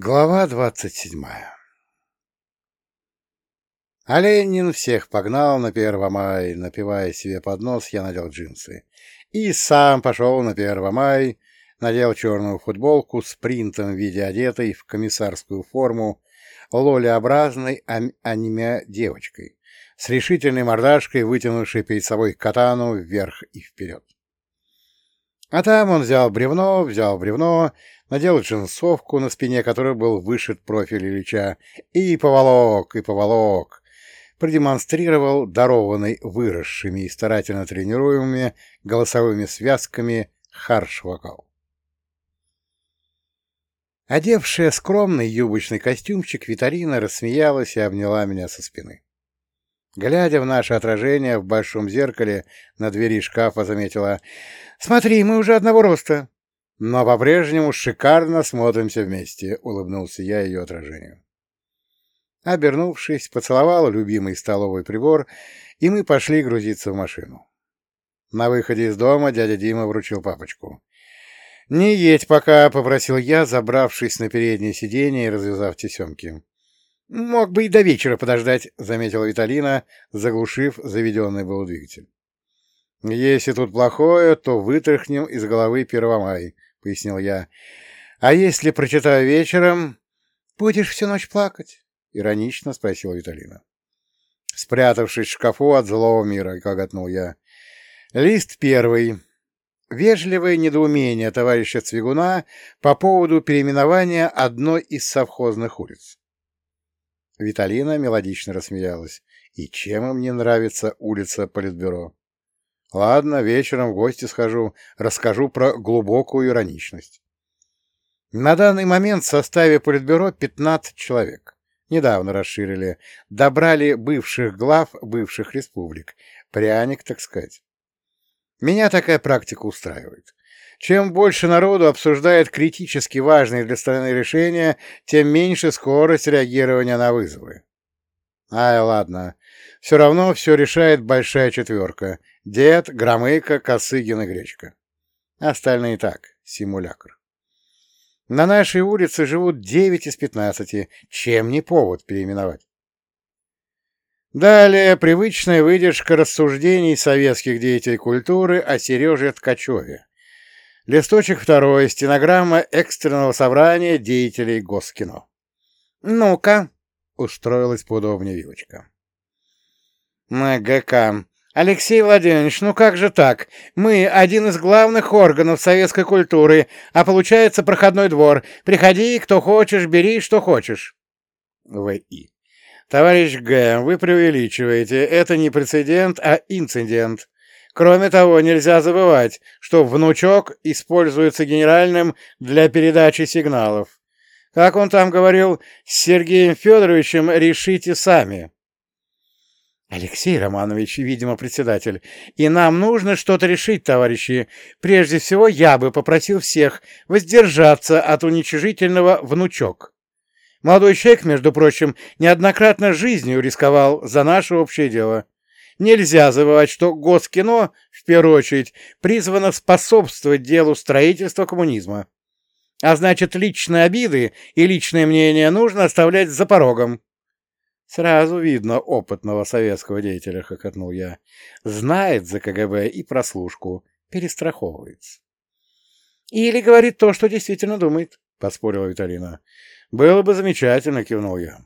Глава двадцать седьмая А Ленин всех погнал на Первомай, напивая себе под нос, я надел джинсы. И сам пошел на Первомай, надел черную футболку с принтом в виде одетой в комиссарскую форму лолеобразной аниме девочкой, с решительной мордашкой, вытянувшей перед собой катану вверх и вперед. А там он взял бревно, взял бревно, надел джинсовку, на спине которой был вышит профиль Ильича, и поволок, и поволок. Продемонстрировал дарованный выросшими и старательно тренируемыми голосовыми связками харш-вокал. Одевшая скромный юбочный костюмчик, Виталина рассмеялась и обняла меня со спины. Глядя в наше отражение в большом зеркале на двери шкафа, заметила «Смотри, мы уже одного роста!» «Но по-прежнему шикарно смотримся вместе», — улыбнулся я ее отражению. Обернувшись, поцеловал любимый столовый прибор, и мы пошли грузиться в машину. На выходе из дома дядя Дима вручил папочку. «Не едь пока», — попросил я, забравшись на переднее сиденье и развязав тесемки. «Мог бы и до вечера подождать», — заметила Виталина, заглушив заведенный был двигатель. «Если тут плохое, то вытряхнем из головы Первомай», — пояснил я. «А если прочитаю вечером, будешь всю ночь плакать?» — иронично спросила Виталина. Спрятавшись в шкафу от злого мира, гоготнул я. Лист первый. Вежливое недоумение товарища Цвигуна по поводу переименования одной из совхозных улиц. Виталина мелодично рассмеялась. И чем им не нравится улица Политбюро? Ладно, вечером в гости схожу, расскажу про глубокую ироничность. На данный момент в составе Политбюро 15 человек. Недавно расширили. Добрали бывших глав бывших республик. Пряник, так сказать. Меня такая практика устраивает. Чем больше народу обсуждает критически важные для страны решения, тем меньше скорость реагирования на вызовы. Ай, ладно. Все равно все решает большая четверка. Дед, Громыко, Косыгин и Гречка. Остальные так, симулякр. На нашей улице живут девять из пятнадцати. Чем не повод переименовать? Далее привычная выдержка рассуждений советских деятелей культуры о Сереже Ткачеве. Листочек второй. Стенограмма экстренного собрания деятелей Госкино. «Ну-ка», — устроилась поудобнее Вилочка. ГК. Алексей Владимирович, ну как же так? Мы один из главных органов советской культуры, а получается проходной двор. Приходи, кто хочешь, бери, что хочешь. В.И. Товарищ Г., вы преувеличиваете. Это не прецедент, а инцидент. Кроме того, нельзя забывать, что внучок используется генеральным для передачи сигналов. Как он там говорил, с Сергеем Федоровичем решите сами. Алексей Романович, видимо, председатель, и нам нужно что-то решить, товарищи. Прежде всего, я бы попросил всех воздержаться от уничижительного внучок. Молодой человек, между прочим, неоднократно жизнью рисковал за наше общее дело. Нельзя забывать, что Госкино, в первую очередь, призвано способствовать делу строительства коммунизма. А значит, личные обиды и личное мнение нужно оставлять за порогом. Сразу видно опытного советского деятеля, хохотнул я. Знает за КГБ и прослушку, перестраховывается. Или говорит то, что действительно думает, поспорила Виталина. Было бы замечательно, кивнул я.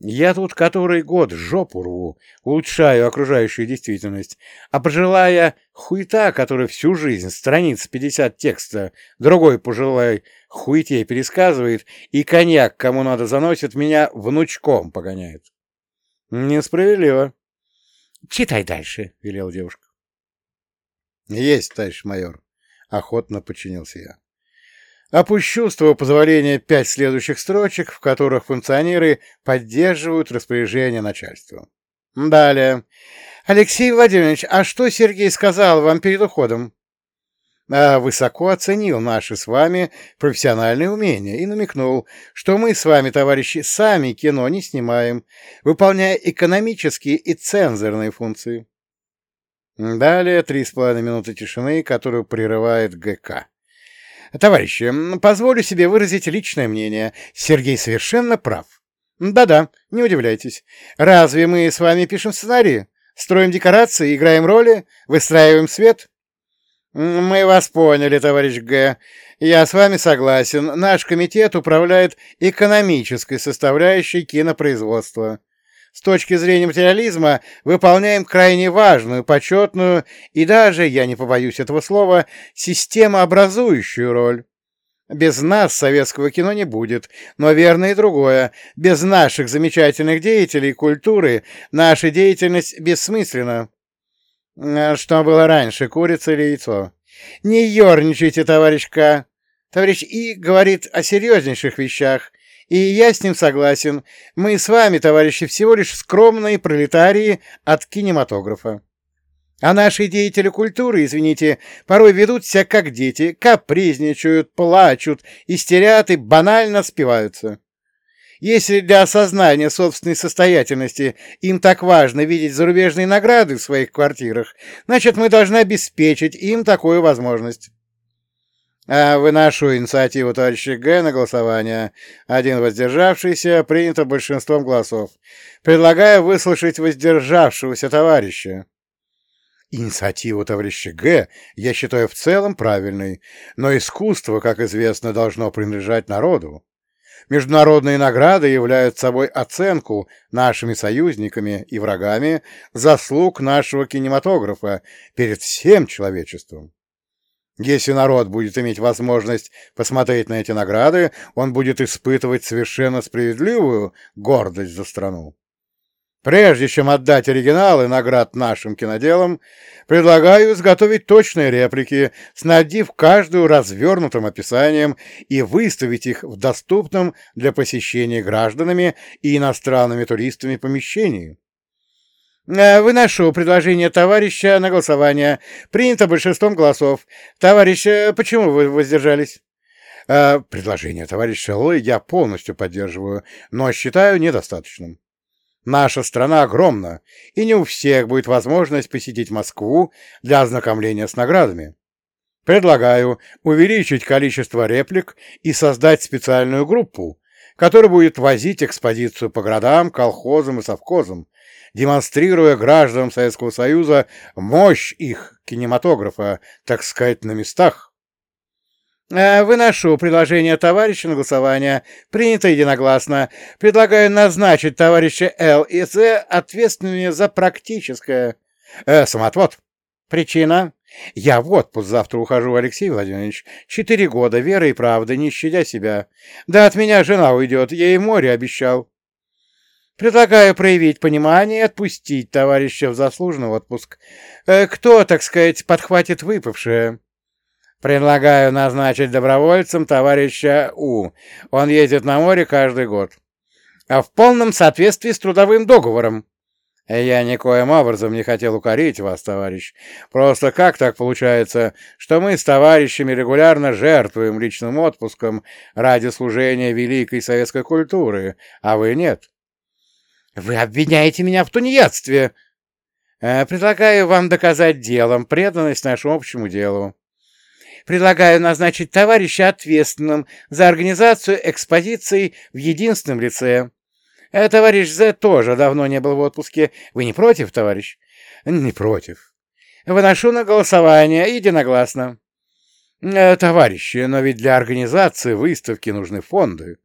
Я тут который год жопу рву, улучшаю окружающую действительность, а пожилая хуета, которая всю жизнь страниц 50 текста, другой пожилой хуете пересказывает, и коньяк, кому надо, заносит, меня внучком погоняет. Несправедливо. — Читай дальше, — велела девушка. — Есть, товарищ майор, — охотно подчинился я. Опущу, с твоего позволения, пять следующих строчек, в которых функционеры поддерживают распоряжение начальства. Далее. Алексей Владимирович, а что Сергей сказал вам перед уходом? А высоко оценил наши с вами профессиональные умения и намекнул, что мы с вами, товарищи, сами кино не снимаем, выполняя экономические и цензорные функции. Далее три с половиной минуты тишины, которую прерывает ГК. Товарищи, позволю себе выразить личное мнение. Сергей совершенно прав. Да-да, не удивляйтесь. Разве мы с вами пишем сценарии? Строим декорации, играем роли, выстраиваем свет? Мы вас поняли, товарищ Г. Я с вами согласен. Наш комитет управляет экономической составляющей кинопроизводства. С точки зрения материализма выполняем крайне важную, почетную и даже, я не побоюсь этого слова, системообразующую роль. Без нас советского кино не будет, но верно и другое. Без наших замечательных деятелей культуры наша деятельность бессмысленна. А что было раньше, курица или яйцо? Не ерничайте, товарищ К. Товарищ И говорит о серьезнейших вещах, и я с ним согласен. Мы с вами, товарищи, всего лишь скромные пролетарии от кинематографа. А наши деятели культуры, извините, порой ведут себя как дети, капризничают, плачут, истерят и банально спиваются. Если для осознания собственной состоятельности им так важно видеть зарубежные награды в своих квартирах, значит, мы должны обеспечить им такую возможность. А выношу инициативу товарища Г на голосование. Один воздержавшийся принято большинством голосов. Предлагаю выслушать воздержавшегося товарища. Инициативу товарища Г. я считаю в целом правильной, но искусство, как известно, должно принадлежать народу. Международные награды являют собой оценку нашими союзниками и врагами заслуг нашего кинематографа перед всем человечеством. Если народ будет иметь возможность посмотреть на эти награды, он будет испытывать совершенно справедливую гордость за страну. Прежде чем отдать оригиналы наград нашим киноделам, предлагаю изготовить точные реплики, снабдив каждую развернутым описанием и выставить их в доступном для посещения гражданами и иностранными туристами помещении. Э, выношу предложение товарища на голосование. Принято большинством голосов. Товарищ, э, почему вы воздержались? Э, предложение товарища Лой я полностью поддерживаю, но считаю недостаточным. Наша страна огромна, и не у всех будет возможность посетить Москву для ознакомления с наградами. Предлагаю увеличить количество реплик и создать специальную группу, которая будет возить экспозицию по городам, колхозам и совхозам, демонстрируя гражданам Советского Союза мощь их кинематографа, так сказать, на местах. Э, выношу предложение товарища на голосование. Принято единогласно. Предлагаю назначить товарища Л и З ответственными за практическое... Э, самоотвод. Причина? Я в отпуск завтра ухожу, Алексей Владимирович. Четыре года, вера и правда, не щадя себя. Да от меня жена уйдет, ей море обещал. Предлагаю проявить понимание и отпустить товарища в заслуженный отпуск. Э, кто, так сказать, подхватит выпавшее? Предлагаю назначить добровольцем товарища У. Он ездит на море каждый год. А в полном соответствии с трудовым договором. Я никоим образом не хотел укорить вас, товарищ. Просто как так получается, что мы с товарищами регулярно жертвуем личным отпуском ради служения великой советской культуры, а вы нет? Вы обвиняете меня в тунеядстве. Э, предлагаю вам доказать делом преданность нашему общему делу предлагаю назначить товарища ответственным за организацию экспозиции в единственном лице. Э, товарищ З тоже давно не был в отпуске. Вы не против, товарищ? Не против. Выношу на голосование единогласно. Э, товарищи, но ведь для организации выставки нужны фонды.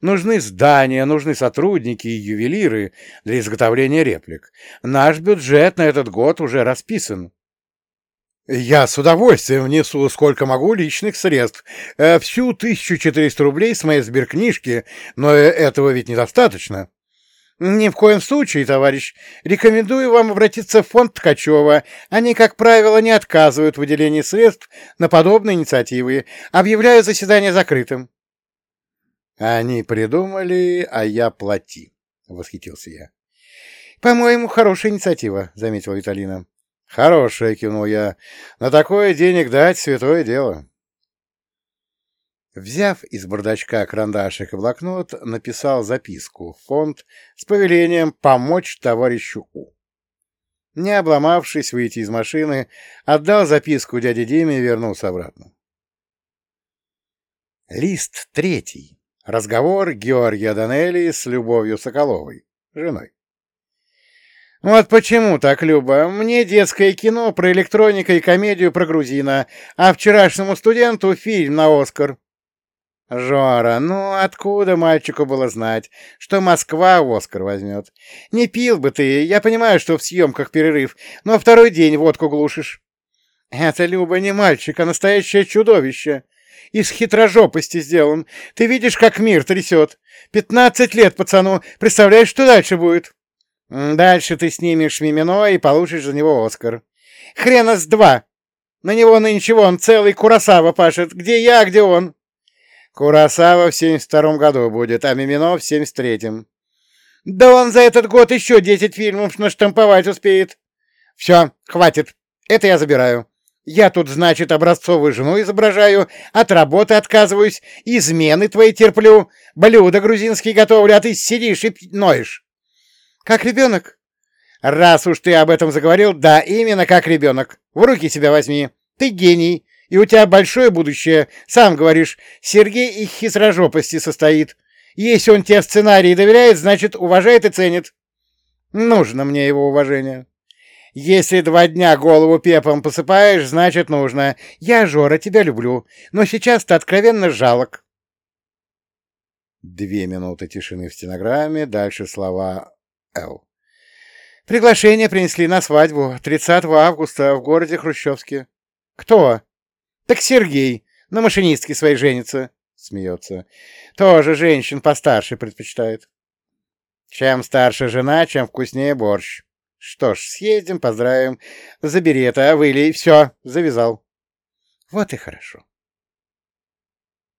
Нужны здания, нужны сотрудники и ювелиры для изготовления реплик. Наш бюджет на этот год уже расписан. Я с удовольствием внесу сколько могу личных средств. Э, всю 1400 рублей с моей сберкнижки, но э, этого ведь недостаточно. Ни в коем случае, товарищ. Рекомендую вам обратиться в фонд Ткачева. Они, как правило, не отказывают в выделении средств на подобные инициативы. Объявляю заседание закрытым. Они придумали, а я плати, — восхитился я. — По-моему, хорошая инициатива, — заметила Виталина. «Хорошая», — кивнул я. «На такое денег дать — святое дело». Взяв из бардачка карандашик и блокнот, написал записку в фонд с повелением помочь товарищу У. Не обломавшись выйти из машины, отдал записку дяде Диме и вернулся обратно. Лист третий. Разговор Георгия Данелли с Любовью Соколовой, женой. Вот почему так, Люба. Мне детское кино про электроника и комедию про грузина, а вчерашнему студенту фильм на Оскар. Жора, ну откуда мальчику было знать, что Москва Оскар возьмет? Не пил бы ты, я понимаю, что в съемках перерыв, но второй день водку глушишь. Это, Люба, не мальчик, а настоящее чудовище. Из хитрожопости сделан. Ты видишь, как мир трясет. Пятнадцать лет пацану. Представляешь, что дальше будет? Дальше ты снимешь Мимино и получишь за него Оскар. Хрена с два. На него нынче он целый Курасава пашет. Где я, где он? Курасава в семьдесят втором году будет, а Мимино в семьдесят третьем. Да он за этот год еще десять фильмов наштамповать успеет. Все, хватит. Это я забираю. Я тут, значит, образцовую жену изображаю, от работы отказываюсь, измены твои терплю, блюда грузинские готовлю, а ты сидишь и ноешь. Как ребенок? Раз уж ты об этом заговорил, да, именно как ребенок. В руки себя возьми. Ты гений, и у тебя большое будущее. Сам говоришь, Сергей из хитрожопости состоит. Если он тебе сценарий доверяет, значит, уважает и ценит. Нужно мне его уважение. Если два дня голову пепом посыпаешь, значит нужно. Я, Жора, тебя люблю, но сейчас ты откровенно жалок. Две минуты тишины в стенограмме, дальше слова «Л». Приглашение принесли на свадьбу 30 августа в городе Хрущевске. Кто? Так Сергей, на машинистке своей женится. Смеется. Тоже женщин постарше предпочитает. Чем старше жена, чем вкуснее борщ. Что ж, съездим, поздравим. Забери это, а выли. Все, завязал. Вот и хорошо.